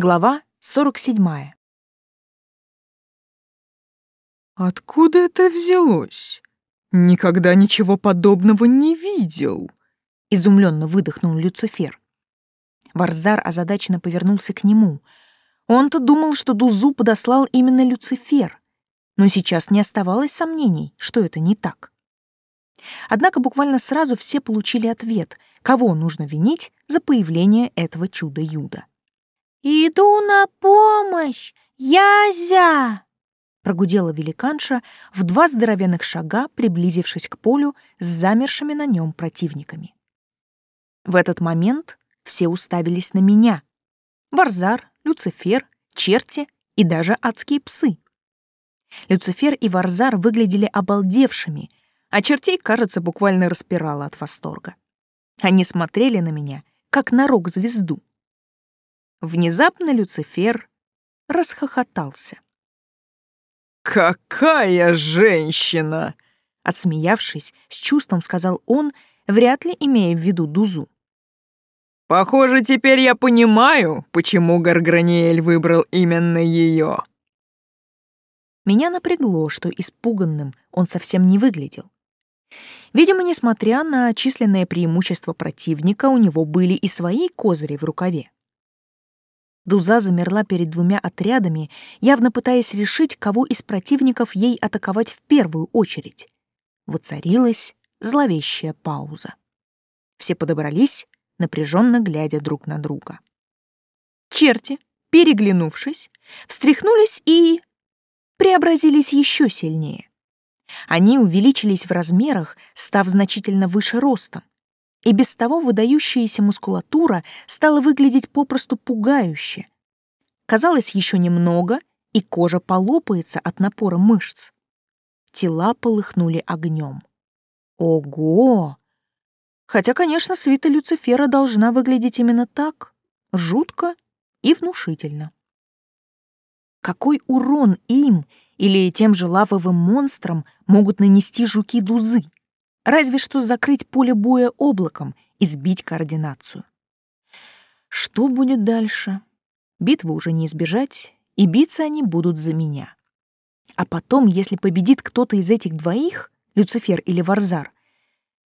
Глава 47. «Откуда это взялось? Никогда ничего подобного не видел», — изумленно выдохнул Люцифер. Варзар озадаченно повернулся к нему. Он-то думал, что Дузу подослал именно Люцифер, но сейчас не оставалось сомнений, что это не так. Однако буквально сразу все получили ответ, кого нужно винить за появление этого чуда-юда. «Иду на помощь, Язя!» прогудела великанша в два здоровенных шага, приблизившись к полю с замершими на нем противниками. В этот момент все уставились на меня. Варзар, Люцифер, черти и даже адские псы. Люцифер и Варзар выглядели обалдевшими, а чертей, кажется, буквально распирало от восторга. Они смотрели на меня, как на рок-звезду. Внезапно Люцифер расхохотался. «Какая женщина!» Отсмеявшись, с чувством сказал он, вряд ли имея в виду Дузу. «Похоже, теперь я понимаю, почему Гарграниэль выбрал именно ее». Меня напрягло, что испуганным он совсем не выглядел. Видимо, несмотря на численное преимущество противника, у него были и свои козыри в рукаве. Дуза замерла перед двумя отрядами, явно пытаясь решить, кого из противников ей атаковать в первую очередь. Воцарилась зловещая пауза. Все подобрались, напряженно глядя друг на друга. Черти, переглянувшись, встряхнулись и преобразились еще сильнее. Они увеличились в размерах, став значительно выше ростом, и без того выдающаяся мускулатура стала выглядеть попросту пугающе. Казалось, еще немного, и кожа полопается от напора мышц. Тела полыхнули огнем. Ого! Хотя, конечно, свита Люцифера должна выглядеть именно так, жутко и внушительно. Какой урон им или тем же лавовым монстрам могут нанести жуки-дузы? Разве что закрыть поле боя облаком и сбить координацию. Что будет дальше? Битвы уже не избежать, и биться они будут за меня. А потом, если победит кто-то из этих двоих, Люцифер или Варзар,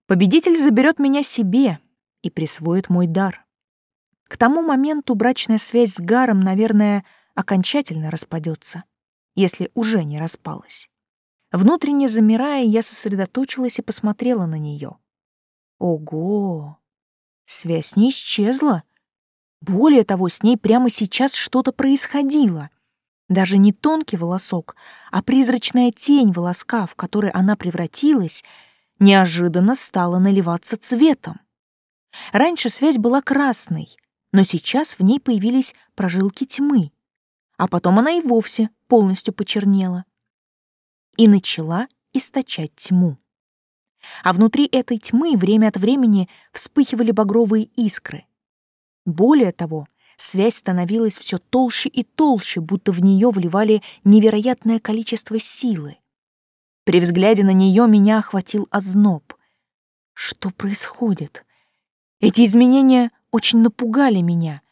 победитель заберет меня себе и присвоит мой дар. К тому моменту брачная связь с Гаром, наверное, окончательно распадется, если уже не распалась. Внутренне замирая, я сосредоточилась и посмотрела на нее. Ого! Связь не исчезла. Более того, с ней прямо сейчас что-то происходило. Даже не тонкий волосок, а призрачная тень волоска, в которой она превратилась, неожиданно стала наливаться цветом. Раньше связь была красной, но сейчас в ней появились прожилки тьмы, а потом она и вовсе полностью почернела и начала источать тьму. А внутри этой тьмы время от времени вспыхивали багровые искры. Более того, связь становилась все толще и толще, будто в нее вливали невероятное количество силы. При взгляде на нее меня охватил озноб. Что происходит? Эти изменения очень напугали меня.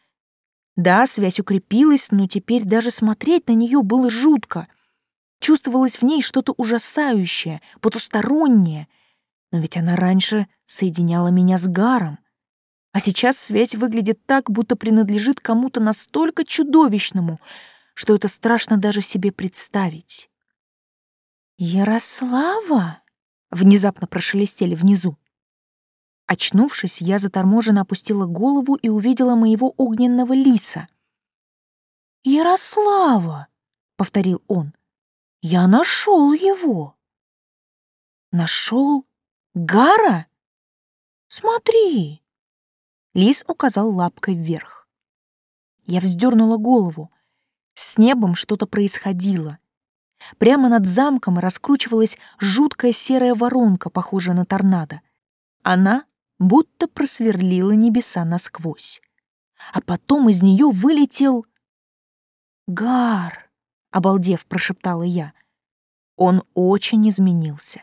Да, связь укрепилась, но теперь даже смотреть на нее было жутко — Чувствовалось в ней что-то ужасающее, потустороннее. Но ведь она раньше соединяла меня с Гаром. А сейчас связь выглядит так, будто принадлежит кому-то настолько чудовищному, что это страшно даже себе представить. «Ярослава?» — внезапно прошелестели внизу. Очнувшись, я заторможенно опустила голову и увидела моего огненного лиса. «Ярослава!» — повторил он. Я нашел его. Нашел Гара? Смотри. Лис указал лапкой вверх. Я вздернула голову. С небом что-то происходило. Прямо над замком раскручивалась жуткая серая воронка, похожая на торнадо. Она будто просверлила небеса насквозь. А потом из нее вылетел... Гар! Обалдев, прошептала я. Он очень изменился.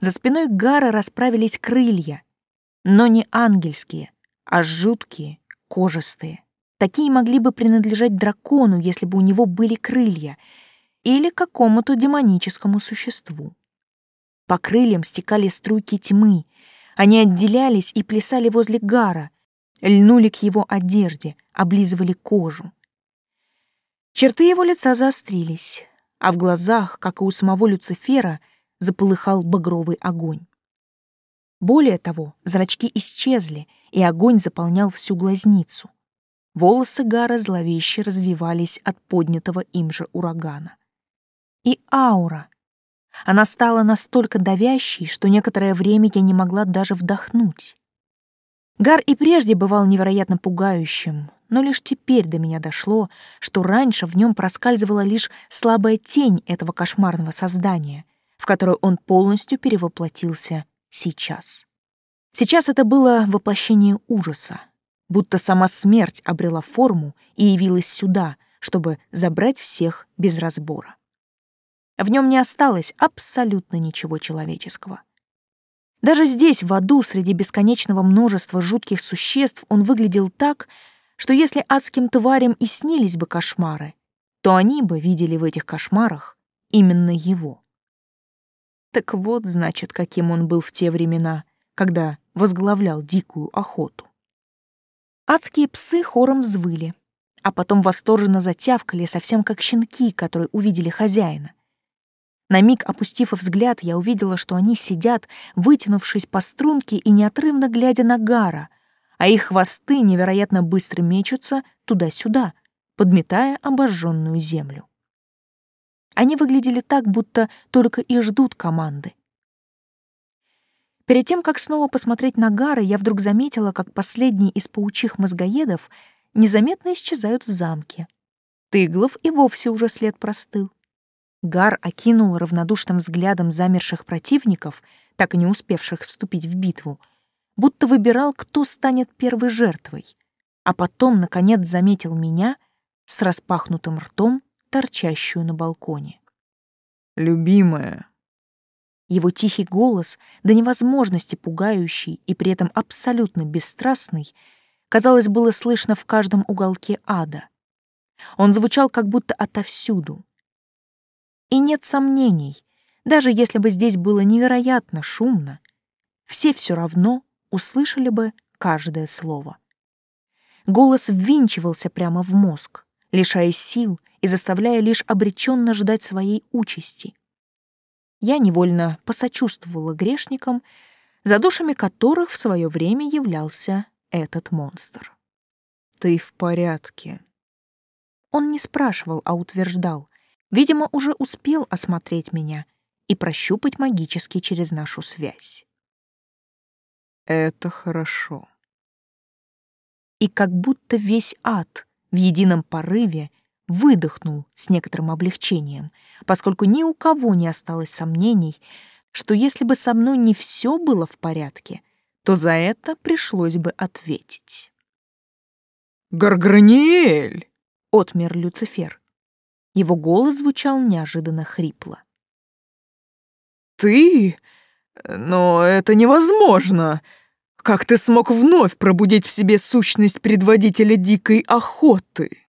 За спиной Гара расправились крылья, но не ангельские, а жуткие, кожистые. Такие могли бы принадлежать дракону, если бы у него были крылья, или какому-то демоническому существу. По крыльям стекали струйки тьмы. Они отделялись и плясали возле Гара, льнули к его одежде, облизывали кожу. Черты его лица заострились, а в глазах, как и у самого Люцифера, заполыхал багровый огонь. Более того, зрачки исчезли, и огонь заполнял всю глазницу. Волосы Гара зловеще развивались от поднятого им же урагана. И аура. Она стала настолько давящей, что некоторое время я не могла даже вдохнуть. Гар и прежде бывал невероятно пугающим, но лишь теперь до меня дошло, что раньше в нем проскальзывала лишь слабая тень этого кошмарного создания, в которое он полностью перевоплотился сейчас. Сейчас это было воплощение ужаса, будто сама смерть обрела форму и явилась сюда, чтобы забрать всех без разбора. В нем не осталось абсолютно ничего человеческого. Даже здесь, в аду, среди бесконечного множества жутких существ, он выглядел так, что если адским тварям и снились бы кошмары, то они бы видели в этих кошмарах именно его. Так вот, значит, каким он был в те времена, когда возглавлял дикую охоту. Адские псы хором взвыли, а потом восторженно затявкали, совсем как щенки, которые увидели хозяина — на миг опустив взгляд, я увидела, что они сидят, вытянувшись по струнке и неотрывно глядя на Гара, а их хвосты невероятно быстро мечутся туда-сюда, подметая обожженную землю. Они выглядели так, будто только и ждут команды. Перед тем, как снова посмотреть на Гара, я вдруг заметила, как последние из паучих мозгоедов незаметно исчезают в замке. Тыглов и вовсе уже след простыл. Гар окинул равнодушным взглядом замерших противников, так и не успевших вступить в битву, будто выбирал, кто станет первой жертвой, а потом, наконец, заметил меня с распахнутым ртом, торчащую на балконе. «Любимая». Его тихий голос, до невозможности пугающий и при этом абсолютно бесстрастный, казалось, было слышно в каждом уголке ада. Он звучал как будто отовсюду, и нет сомнений, даже если бы здесь было невероятно шумно, все все равно услышали бы каждое слово. Голос ввинчивался прямо в мозг, лишая сил и заставляя лишь обреченно ждать своей участи. Я невольно посочувствовала грешникам, за душами которых в свое время являлся этот монстр. «Ты в порядке?» Он не спрашивал, а утверждал, Видимо, уже успел осмотреть меня и прощупать магически через нашу связь. Это хорошо. И как будто весь ад в едином порыве выдохнул с некоторым облегчением, поскольку ни у кого не осталось сомнений, что если бы со мной не все было в порядке, то за это пришлось бы ответить. «Гарграниэль!» — отмер Люцифер. Его голос звучал неожиданно хрипло. «Ты? Но это невозможно! Как ты смог вновь пробудить в себе сущность предводителя дикой охоты?»